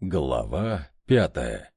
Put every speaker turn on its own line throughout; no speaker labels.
Глава пятая.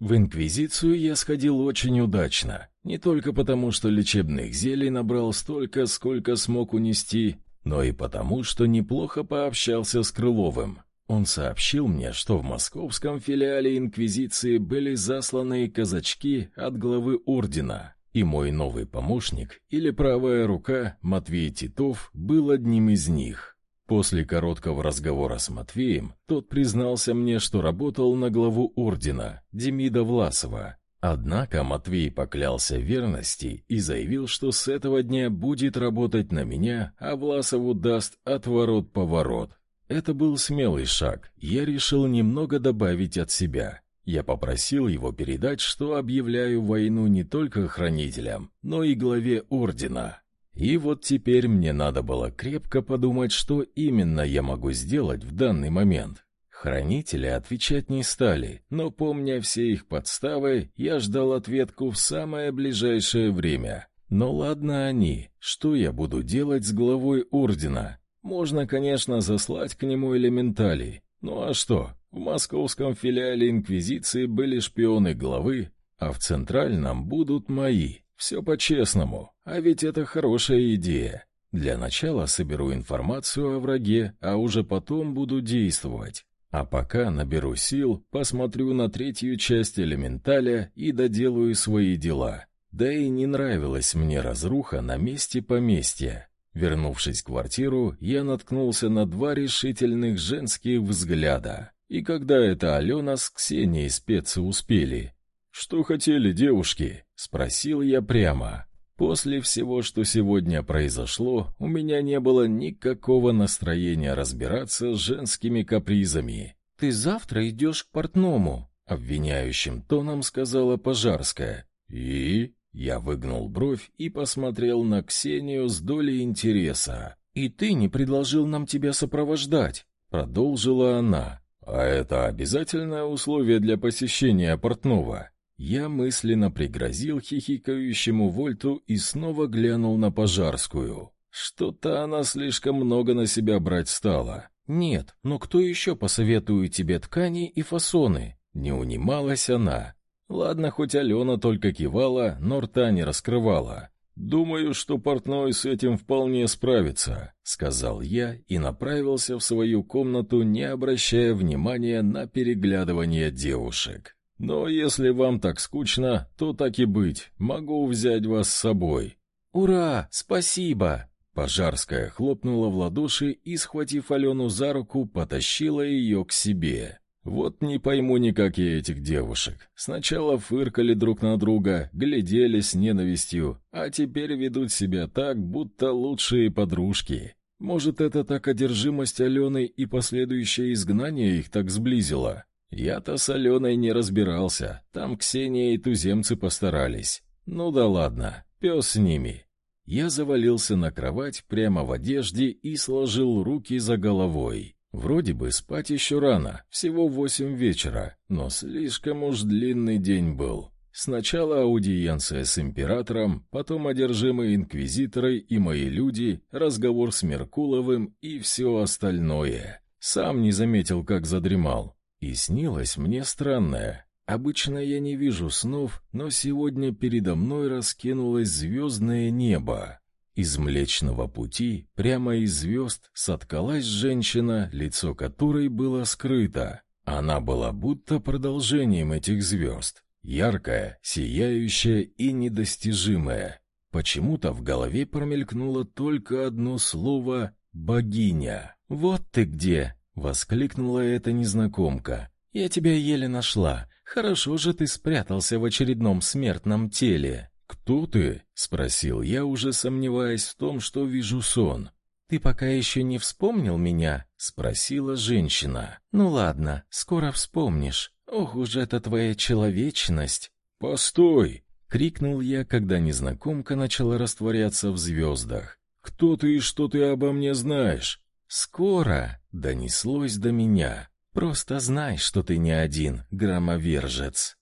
В Инквизицию я сходил очень удачно. Не только потому, что лечебных зелий набрал столько, сколько смог унести, но и потому, что неплохо пообщался с Крыловым. Он сообщил мне, что в московском филиале Инквизиции были засланы казачки от главы ордена, и мой новый помощник, или правая рука, Матвей Титов, был одним из них. После короткого разговора с Матвеем, тот признался мне, что работал на главу ордена, Демида Власова. Однако Матвей поклялся верности и заявил, что с этого дня будет работать на меня, а Власову даст отворот-поворот. Это был смелый шаг, я решил немного добавить от себя. Я попросил его передать, что объявляю войну не только хранителям, но и главе ордена. И вот теперь мне надо было крепко подумать, что именно я могу сделать в данный момент. Хранители отвечать не стали, но, помня все их подставы, я ждал ответку в самое ближайшее время. Но ладно они, что я буду делать с главой Ордена? Можно, конечно, заслать к нему элементалей. Ну а что, в московском филиале Инквизиции были шпионы главы, а в центральном будут мои. Все по-честному, а ведь это хорошая идея. Для начала соберу информацию о враге, а уже потом буду действовать. А пока наберу сил, посмотрю на третью часть элементаля и доделаю свои дела. Да и не нравилась мне разруха на месте поместья. Вернувшись в квартиру, я наткнулся на два решительных женских взгляда. И когда это Алена с Ксенией спецы успели, «Что хотели девушки?» — спросил я прямо. После всего, что сегодня произошло, у меня не было никакого настроения разбираться с женскими капризами.
«Ты завтра идешь к портному», —
обвиняющим тоном сказала Пожарская. «И?» — я выгнул бровь и посмотрел на Ксению с долей интереса.
«И ты не предложил нам тебя сопровождать», — продолжила она.
«А это обязательное условие для посещения портного?» Я мысленно пригрозил хихикающему Вольту и снова глянул на Пожарскую. Что-то она слишком много на себя брать стала.
«Нет, но кто еще посоветует тебе ткани и фасоны?»
Не унималась она. Ладно, хоть Алена только кивала, но рта не раскрывала. «Думаю, что портной с этим вполне справится», — сказал я и направился в свою комнату, не обращая внимания на переглядывание девушек. Но если вам так скучно, то так и быть, могу взять вас с собой.
Ура, спасибо.
Пожарская хлопнула в ладоши и, схватив Алену за руку, потащила ее к себе. Вот не пойму никак я этих девушек. Сначала фыркали друг на друга, глядели с ненавистью, а теперь ведут себя так, будто лучшие подружки. Может, это так одержимость Алены и последующее изгнание их так сблизило? Я-то с Аленой не разбирался, там Ксения и туземцы постарались. Ну да ладно, пес с ними. Я завалился на кровать прямо в одежде и сложил руки за головой. Вроде бы спать еще рано, всего восемь вечера, но слишком уж длинный день был. Сначала аудиенция с императором, потом одержимые инквизиторы и мои люди, разговор с Меркуловым и все остальное. Сам не заметил, как задремал. И снилось мне странное. Обычно я не вижу снов, но сегодня передо мной раскинулось звездное небо. Из Млечного Пути, прямо из звезд, соткалась женщина, лицо которой было скрыто. Она была будто продолжением этих звезд. Яркая, сияющая и недостижимая. Почему-то в голове промелькнуло только одно слово «богиня».
«Вот ты где!» Воскликнула эта незнакомка. «Я тебя еле нашла. Хорошо же ты спрятался в очередном смертном теле».
«Кто ты?» — спросил я, уже сомневаясь в том, что вижу сон.
«Ты пока еще не вспомнил меня?» — спросила женщина. «Ну ладно, скоро вспомнишь. Ох уж эта твоя человечность!»
«Постой!» — крикнул я, когда незнакомка начала растворяться в звездах. «Кто ты и что ты обо мне знаешь?»
«Скоро!» — донеслось до меня. «Просто знай, что ты не один, громовержец!»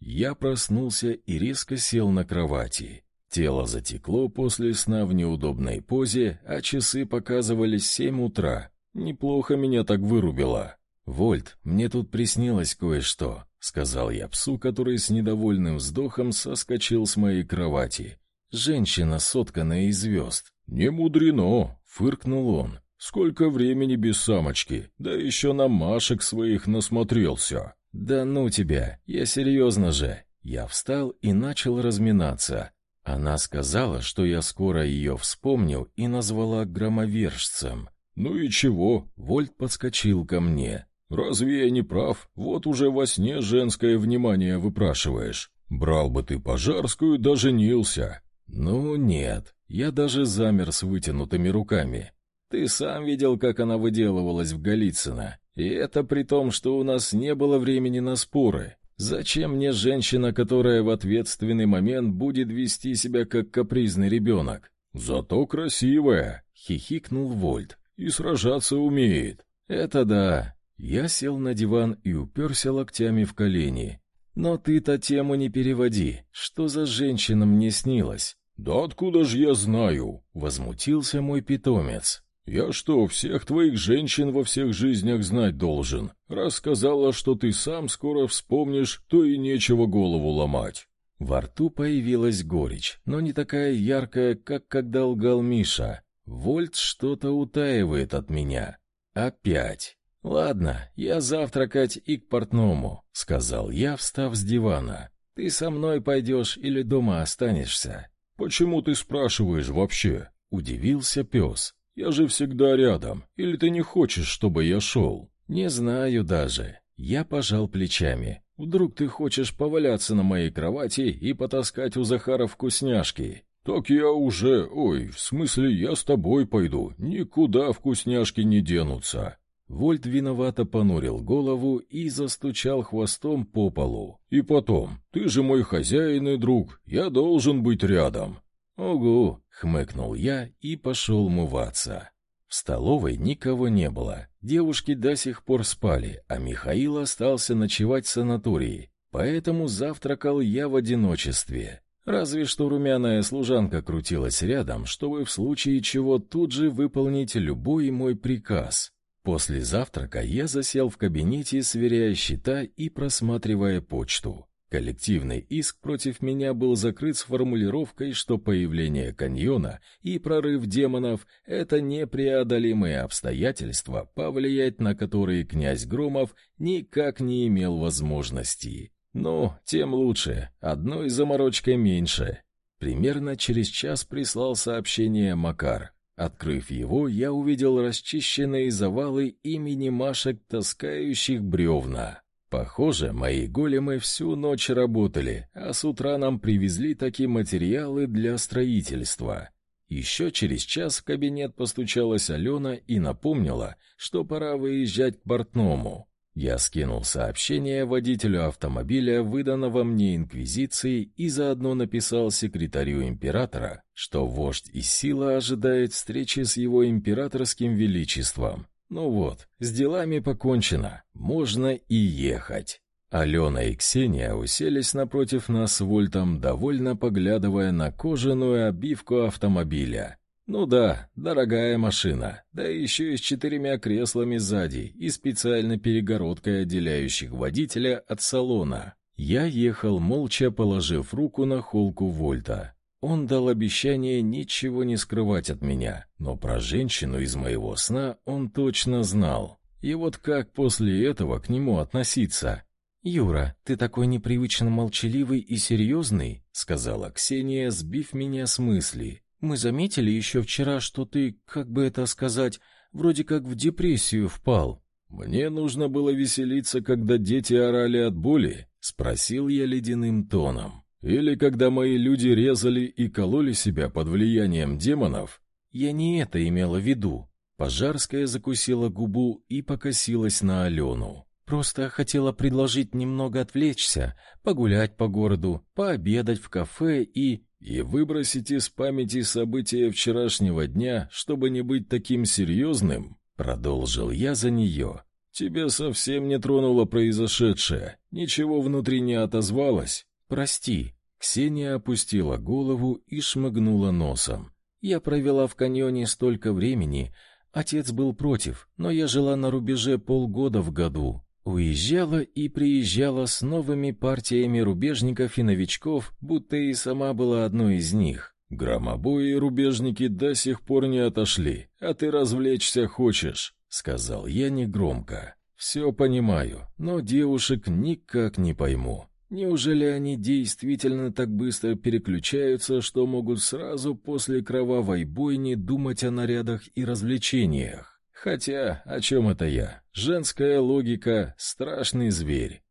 Я проснулся и резко сел на кровати. Тело затекло после сна в неудобной позе, а часы показывали семь утра. Неплохо меня так вырубило. «Вольт, мне тут приснилось кое-что», — сказал я псу, который с недовольным вздохом соскочил с моей кровати. «Женщина, сотканная из звезд». «Не мудрено», — фыркнул он. «Сколько времени без самочки, да еще на Машек своих насмотрелся». «Да ну тебя, я серьезно же». Я встал и начал разминаться. Она сказала, что я скоро ее вспомнил и назвала громовержцем. «Ну и чего?» — Вольт подскочил ко мне. «Разве я не прав? Вот уже во сне женское внимание выпрашиваешь. Брал бы ты пожарскую, да женился». «Ну нет, я даже замер с вытянутыми руками. Ты сам видел, как она выделывалась в Голицыно. И это при том, что у нас не было времени на споры. Зачем мне женщина, которая в ответственный момент будет вести себя как капризный ребенок? Зато красивая, хихикнул Вольт. И сражаться умеет. Это да. Я сел на диван и уперся локтями в колени. Но ты-то тему не переводи. Что за женщина мне снилась? Да откуда же я знаю? возмутился мой питомец. «Я что, всех твоих женщин во всех жизнях знать должен? Раз сказала, что ты сам скоро вспомнишь, то и нечего голову ломать». Во рту появилась горечь, но не такая яркая, как когда лгал Миша. Вольт что-то утаивает от меня. Опять. «Ладно, я завтракать и к портному», — сказал я, встав с дивана. «Ты со мной пойдешь или дома останешься?» «Почему ты спрашиваешь вообще?» — удивился пес. Я же всегда рядом. Или ты не хочешь, чтобы я шел?» «Не знаю даже». Я пожал плечами. «Вдруг ты хочешь поваляться на моей кровати и потаскать у Захара вкусняшки?» «Так я уже... Ой, в смысле, я с тобой пойду. Никуда вкусняшки не денутся». Вольт виновато понурил голову и застучал хвостом по полу. «И потом, ты же мой хозяин и друг, я должен быть рядом». «Угу», — хмыкнул я и пошел мываться. В столовой никого не было. Девушки до сих пор спали, а Михаил остался ночевать в санатории. Поэтому завтракал я в одиночестве. Разве что румяная служанка крутилась рядом, чтобы в случае чего тут же выполнить любой мой приказ. После завтрака я засел в кабинете, сверяя счета и просматривая почту. Коллективный иск против меня был закрыт с формулировкой, что появление каньона и прорыв демонов — это непреодолимые обстоятельства, повлиять на которые князь Громов никак не имел возможности. Но тем лучше, одной заморочкой меньше. Примерно через час прислал сообщение Макар. Открыв его, я увидел расчищенные завалы имени Машек, таскающих бревна. Похоже, мои големы всю ночь работали, а с утра нам привезли такие материалы для строительства. Еще через час в кабинет постучалась Алена и напомнила, что пора выезжать к портному. Я скинул сообщение водителю автомобиля, выданного мне инквизицией, и заодно написал секретарю императора, что вождь из силы ожидает встречи с его императорским величеством. Ну вот, с делами покончено, можно и ехать. Алена и Ксения уселись напротив нас Вольтом, довольно поглядывая на кожаную обивку автомобиля. Ну да, дорогая машина, да еще и с четырьмя креслами сзади и специальной перегородкой, отделяющих водителя от салона. Я ехал молча, положив руку на холку Вольта. Он дал обещание ничего не скрывать от меня, но про женщину из моего сна он точно знал. И вот как после этого к нему относиться? «Юра, ты такой непривычно молчаливый и серьезный», — сказала Ксения, сбив меня с мысли. «Мы заметили еще вчера, что ты, как бы это сказать, вроде как в депрессию впал». «Мне нужно было веселиться, когда дети орали от боли?» — спросил я ледяным тоном. Или когда мои люди резали и кололи себя под влиянием демонов? Я не это имела в виду. Пожарская закусила губу и покосилась на Алену. Просто хотела предложить немного отвлечься, погулять по городу, пообедать в кафе и... И выбросить из памяти события вчерашнего дня, чтобы не быть таким серьезным, продолжил я за нее. Тебя совсем не тронуло произошедшее, ничего внутри не отозвалось. «Прости». Ксения опустила голову и шмыгнула носом. «Я провела в каньоне столько времени,
Отец был против, но я жила на рубеже полгода в году. Уезжала и приезжала с новыми партиями рубежников и новичков, будто и сама была одной из них.
Громобои и рубежники до сих пор не отошли, а ты развлечься хочешь, сказал я негромко. Все понимаю, но девушек никак не пойму. Неужели они действительно так быстро переключаются, что могут сразу после кровавой бойни думать о нарядах и развлечениях? Хотя, о чем это я? Женская логика — страшный зверь.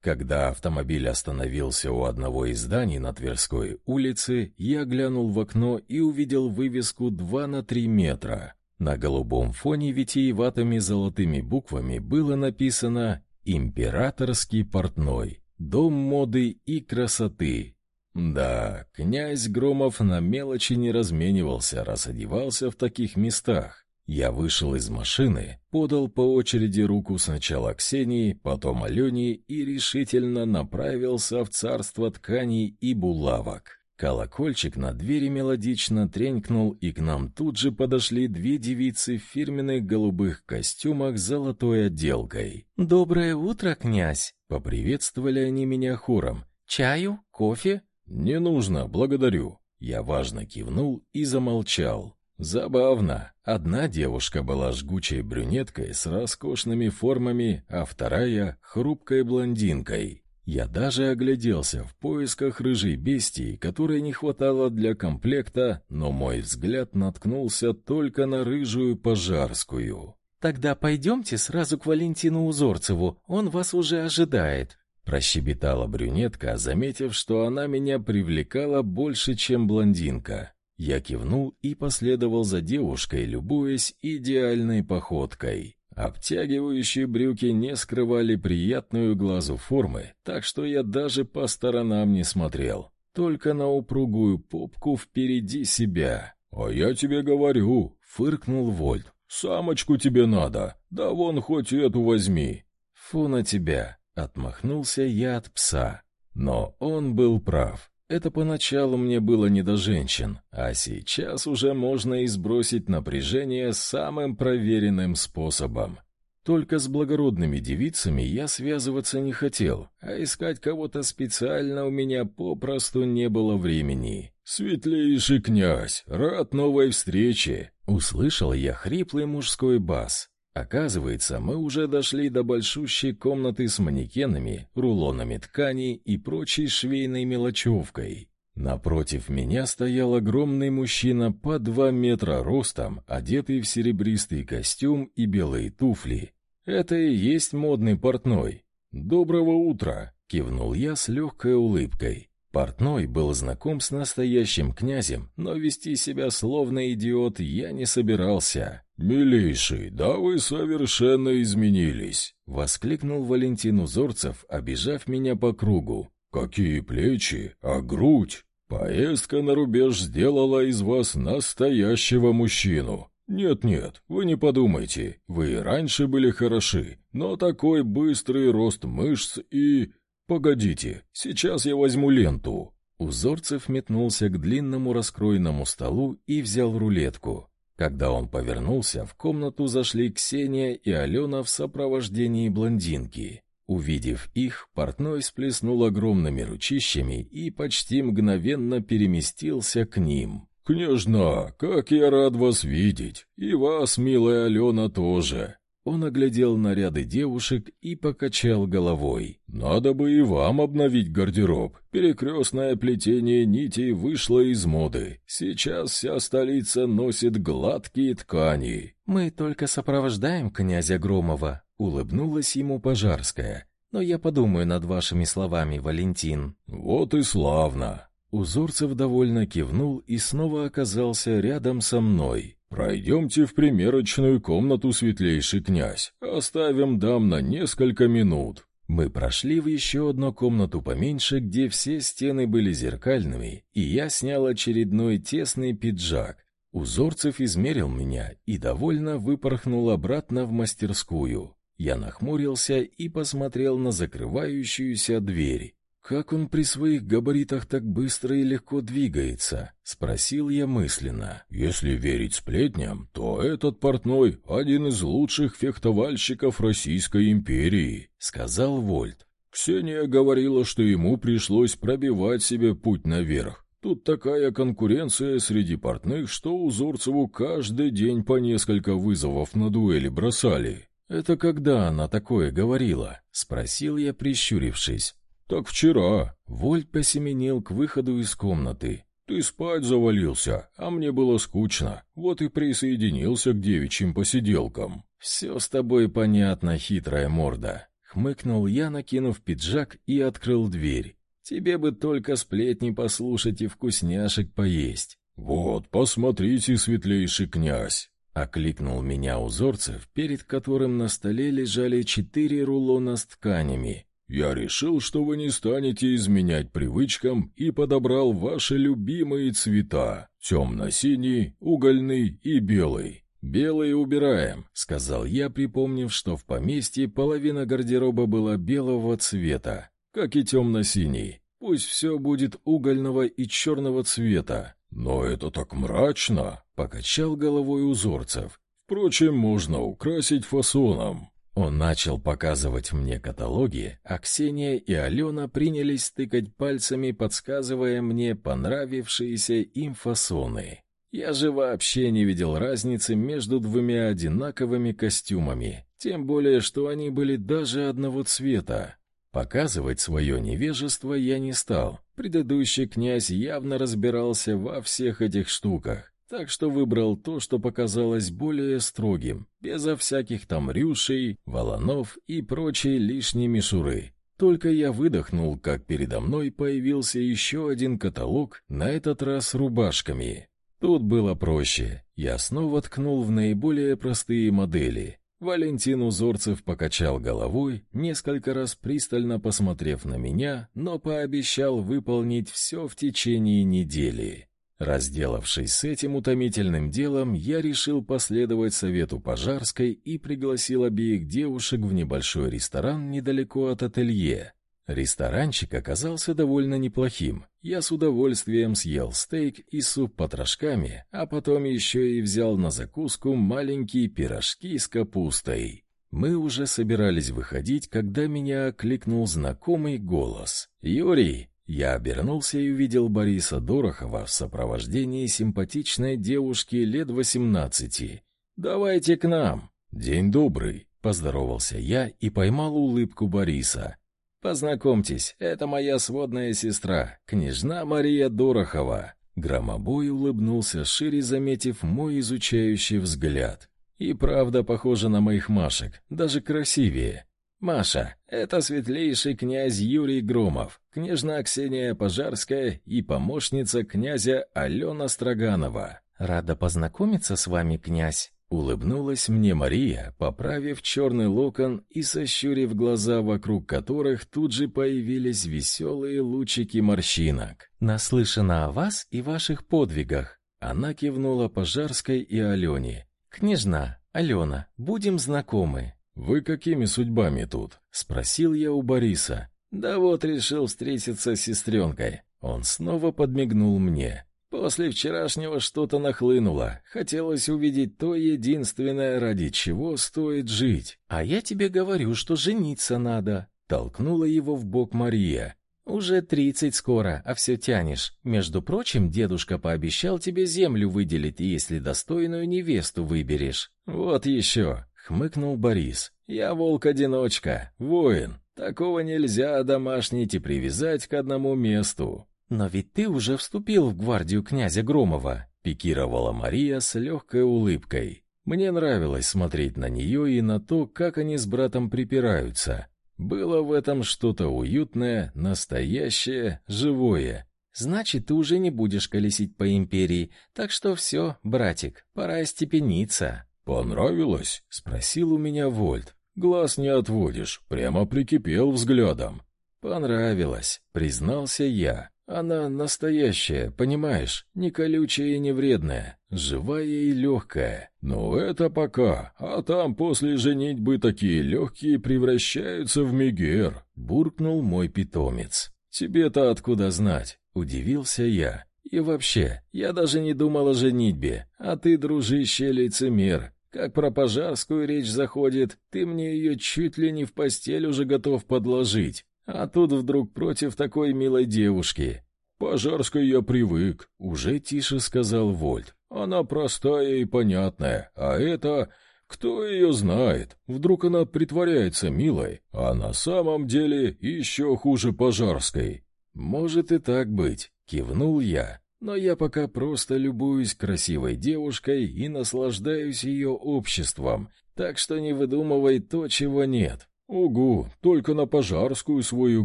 Когда автомобиль остановился у одного из зданий на Тверской улице, я глянул в окно и увидел вывеску 2 на 3 метра. На голубом фоне витиеватыми золотыми буквами было написано «Императорский портной. Дом моды и красоты». Да, князь Громов на мелочи не разменивался, раз одевался в таких местах. Я вышел из машины, подал по очереди руку сначала Ксении, потом Алене и решительно направился в царство тканей и булавок. Колокольчик на двери мелодично тренькнул, и к нам тут же подошли две девицы в фирменных голубых костюмах с золотой отделкой.
«Доброе утро, князь!»
— поприветствовали они меня хором.
«Чаю? Кофе?»
«Не нужно, благодарю». Я важно кивнул и замолчал. Забавно. Одна девушка была жгучей брюнеткой с роскошными формами, а вторая — хрупкой блондинкой. Я даже огляделся в поисках рыжей бестии, которой не хватало для комплекта, но мой взгляд наткнулся только на рыжую пожарскую.
«Тогда пойдемте сразу к Валентину Узорцеву, он вас уже ожидает»,
прощебетала брюнетка, заметив, что она меня привлекала больше, чем блондинка. Я кивнул и последовал за девушкой, любуясь идеальной походкой. Обтягивающие брюки не скрывали приятную глазу формы, так что я даже по сторонам не смотрел, только на упругую попку впереди себя. «А я тебе говорю», — фыркнул Вольт, — «самочку тебе надо, да вон хоть эту возьми». «Фу на тебя», — отмахнулся я от пса. Но он был прав. Это поначалу мне было не до женщин, а сейчас уже можно избросить напряжение самым проверенным способом. Только с благородными девицами я связываться не хотел, а искать кого-то специально у меня попросту не было времени. «Светлейший князь, рад новой встрече!» Услышал я хриплый мужской бас. Оказывается, мы уже дошли до большущей комнаты с манекенами, рулонами ткани и прочей швейной мелочевкой. Напротив меня стоял огромный мужчина по два метра ростом, одетый в серебристый костюм и белые туфли. Это и есть модный портной. «Доброго утра!» — кивнул я с легкой улыбкой. Портной был знаком с настоящим князем, но вести себя словно идиот я не собирался. «Милейший, да вы совершенно изменились!» — воскликнул Валентин Узорцев, обижав меня по кругу. «Какие плечи, а грудь! Поездка на рубеж сделала из вас настоящего мужчину. Нет-нет, вы не подумайте, вы и раньше были хороши, но такой быстрый рост мышц и... «Погодите, сейчас я возьму ленту». Узорцев метнулся к длинному раскроенному столу и взял рулетку. Когда он повернулся, в комнату зашли Ксения и Алена в сопровождении блондинки. Увидев их, портной сплеснул огромными ручищами и почти мгновенно переместился к ним. «Княжна, как я рад вас видеть! И вас, милая Алена, тоже!» Он оглядел наряды девушек и покачал головой. «Надо бы и вам обновить гардероб. Перекрестное плетение нитей вышло из моды. Сейчас вся столица носит гладкие ткани».
«Мы только сопровождаем князя Громова», — улыбнулась ему Пожарская. «Но я подумаю над вашими словами, Валентин».
«Вот и славно». Узорцев довольно кивнул и снова оказался рядом со мной. «Пройдемте в примерочную комнату, светлейший князь. Оставим дам на несколько минут». Мы прошли в еще одну комнату поменьше, где все стены были зеркальными, и я снял очередной тесный пиджак. Узорцев измерил меня и довольно выпорхнул обратно в мастерскую. Я нахмурился и посмотрел на закрывающуюся дверь. Как он при своих габаритах так быстро и легко двигается?» — спросил я мысленно. «Если верить сплетням, то этот портной — один из лучших фехтовальщиков Российской империи», — сказал Вольт. «Ксения говорила, что ему пришлось пробивать себе путь наверх. Тут такая конкуренция среди портных, что Узорцеву каждый день по несколько вызовов на дуэли бросали». «Это когда она такое говорила?» — спросил я, прищурившись. «Так вчера». Вольт посеменил к выходу из комнаты. «Ты спать завалился, а мне было скучно. Вот и присоединился к девичьим посиделкам». «Все с тобой понятно, хитрая морда», — хмыкнул я, накинув пиджак и открыл дверь. «Тебе бы только сплетни послушать и вкусняшек поесть». «Вот, посмотрите, светлейший князь!» — окликнул меня Узорцев, перед которым на столе лежали четыре рулона с тканями. Я решил, что вы не станете изменять привычкам и подобрал ваши любимые цвета — темно-синий, угольный и белый. «Белый убираем», — сказал я, припомнив, что в поместье половина гардероба была белого цвета, как и темно-синий. Пусть все будет угольного и черного цвета. «Но это так мрачно», — покачал головой узорцев. «Впрочем, можно украсить фасоном». Он начал показывать мне каталоги, а Ксения и Алена принялись тыкать пальцами, подсказывая мне понравившиеся им фасоны. Я же вообще не видел разницы между двумя одинаковыми костюмами, тем более, что они были даже одного цвета. Показывать свое невежество я не стал. Предыдущий князь явно разбирался во всех этих штуках. Так что выбрал то, что показалось более строгим, безо всяких там рюшей, валанов и прочей лишней мишуры. Только я выдохнул, как передо мной появился еще один каталог, на этот раз рубашками. Тут было проще. Я снова ткнул в наиболее простые модели. Валентин Узорцев покачал головой, несколько раз пристально посмотрев на меня, но пообещал выполнить все в течение недели. Разделавшись с этим утомительным делом, я решил последовать совету Пожарской и пригласил обеих девушек в небольшой ресторан недалеко от ателье. Ресторанчик оказался довольно неплохим. Я с удовольствием съел стейк и суп потрошками, а потом еще и взял на закуску маленькие пирожки с капустой. Мы уже собирались выходить, когда меня окликнул знакомый голос. «Юрий, я обернулся и увидел Бориса Дорохова в сопровождении симпатичной девушки лет восемнадцати. «Давайте к нам!» «День добрый!» — поздоровался я и поймал улыбку Бориса. «Познакомьтесь, это моя сводная сестра, княжна Мария Дорохова». Громобой улыбнулся шире, заметив мой изучающий взгляд. «И правда похожа на моих Машек, даже красивее. Маша, это светлейший князь Юрий Громов, княжна Ксения Пожарская и помощница князя Алена Строганова. Рада познакомиться с вами, князь. Улыбнулась мне Мария, поправив черный локон и сощурив глаза, вокруг которых тут же появились веселые лучики морщинок. «Наслышана о вас и ваших подвигах». Она кивнула Пожарской и Алене. «Княжна, Алена, будем знакомы. «Вы какими судьбами тут?» — спросил я у Бориса. «Да вот решил встретиться с сестренкой». Он снова подмигнул мне. После вчерашнего что-то нахлынуло. Хотелось увидеть то единственное, ради чего стоит жить. «А я тебе говорю, что жениться надо», — толкнула его в бок Мария. «Уже тридцать скоро, а все тянешь. Между прочим, дедушка пообещал тебе землю выделить, если достойную невесту выберешь». «Вот еще хмыкнул Борис. Я волк-одиночка, воин. Такого нельзя домашнить и привязать к одному месту. Но ведь ты уже вступил в гвардию князя Громова, пикировала Мария с легкой улыбкой. Мне нравилось смотреть на нее и на то, как они с братом припираются. Было в этом что-то уютное, настоящее, живое. Значит, ты уже не будешь колесить по империи, так что все, братик, пора степениться. «Понравилось?» — спросил у меня Вольт. «Глаз не отводишь, прямо прикипел взглядом». «Понравилось», — признался я. «Она настоящая, понимаешь, не колючая и не вредная, живая и легкая». «Ну это пока, а там после женитьбы такие легкие превращаются в мегер», — буркнул мой питомец. Тебе-то откуда знать? Удивился я. И вообще, я даже не думал о женитьбе, а ты, дружище, лицемер. Как про пожарскую речь заходит, ты мне ее чуть ли не в постель уже готов подложить. А тут вдруг против такой милой девушки. Пожарской я привык, уже тише сказал Вольт. Она простая и понятная, а это... Кто ее знает? Вдруг она притворяется милой, а на самом деле еще хуже пожарской. Может и так быть, кивнул я. Но я пока просто любуюсь красивой девушкой и наслаждаюсь ее обществом, так что не выдумывай то, чего нет. Угу, только на пожарскую свою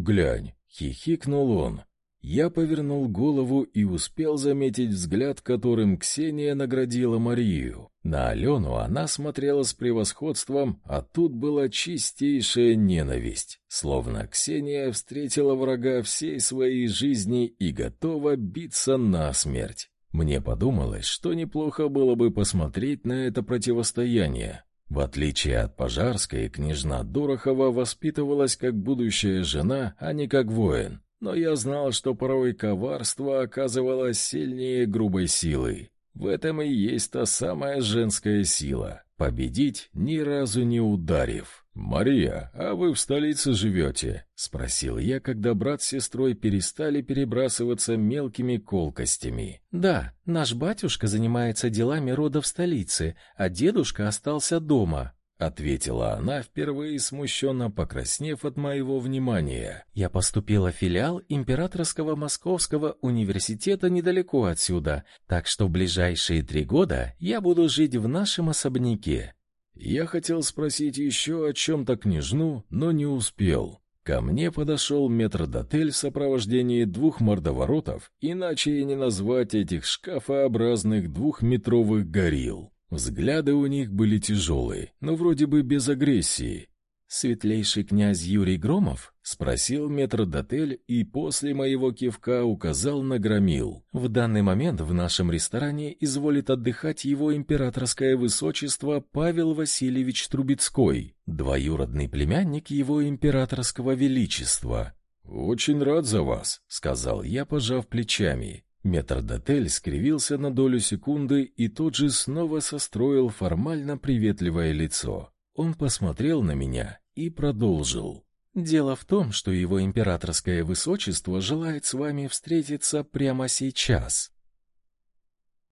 глянь, хихикнул он. Я повернул голову и успел заметить взгляд, которым Ксения наградила Марию. На Алену она смотрела с превосходством, а тут была чистейшая ненависть, словно Ксения встретила врага всей своей жизни и готова биться насмерть. Мне подумалось, что неплохо было бы посмотреть на это противостояние. В отличие от Пожарской, княжна Дорохова воспитывалась как будущая жена, а не как воин но я знал, что порой коварство оказывалось сильнее грубой силы. В этом и есть та самая женская сила — победить, ни разу не ударив. «Мария, а вы в столице живете?» — спросил я, когда брат с сестрой перестали перебрасываться мелкими колкостями.
«Да, наш батюшка занимается делами рода в столице, а дедушка остался дома»,
ответила она, впервые смущенно покраснев от моего внимания.
Я поступила в филиал Императорского Московского университета недалеко отсюда, так что в ближайшие три года я буду жить в нашем особняке.
Я хотел спросить еще о чем то княжну, но не успел. Ко мне подошел метрдотель в сопровождении двух мордоворотов, иначе и не назвать этих шкафообразных двухметровых горилл. Взгляды у них были тяжелые, но вроде бы без агрессии.
«Светлейший князь Юрий Громов?»
— спросил метрдотель и после моего кивка указал на громил.
«В данный момент в нашем ресторане изволит отдыхать его императорское высочество Павел Васильевич Трубецкой, двоюродный племянник его императорского величества».
«Очень рад за вас», — сказал я, пожав плечами. Метрдотель скривился на долю секунды и тут же снова состроил формально приветливое лицо. Он посмотрел на меня и продолжил.
«Дело в том, что его императорское высочество желает с вами встретиться прямо сейчас».